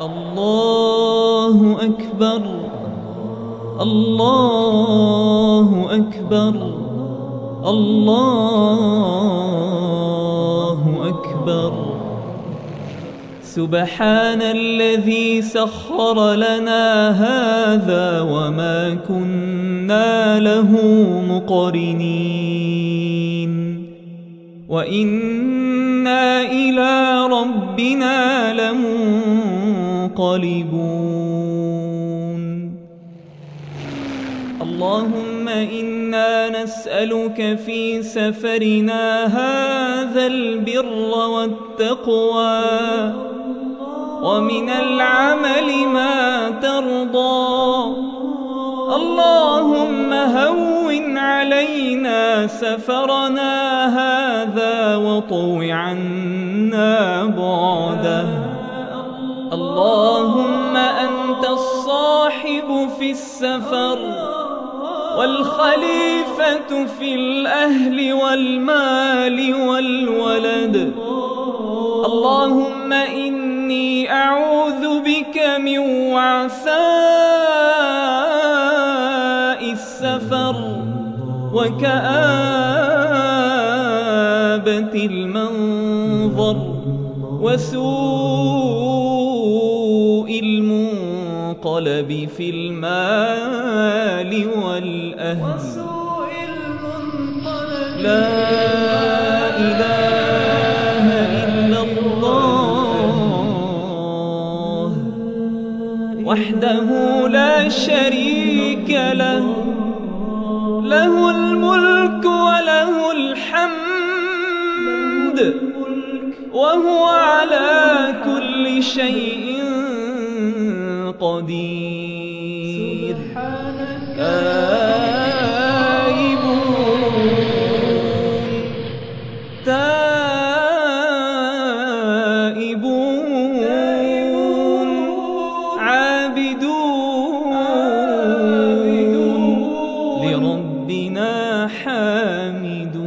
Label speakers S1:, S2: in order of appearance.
S1: الله أكبر. الله أكبر. الله أكبر. سبحان الذي سخر لنا هذا وما كنا له مقرنين. وإنا إلى ربنا لمنقلبون اللهم إنا نسألك في سفرنا هذا البر والتقوى ومن العمل ما ترضى. اللهم هون علينا سفرنا هذا وطو عنا بعده. الصاحب في السفر والخليفة في الأهل والمال والولد. اللهم إني أعوذ بك من وعثاء السفر وكآبة المنظر وسوء المنقلب في المال والأهل. لا إله إلا الله. وحده لا شريك له. له الملك وله الحمد. وهو على كل شيء قدير. آيبون تائبون عابدون. لربنا حامدون.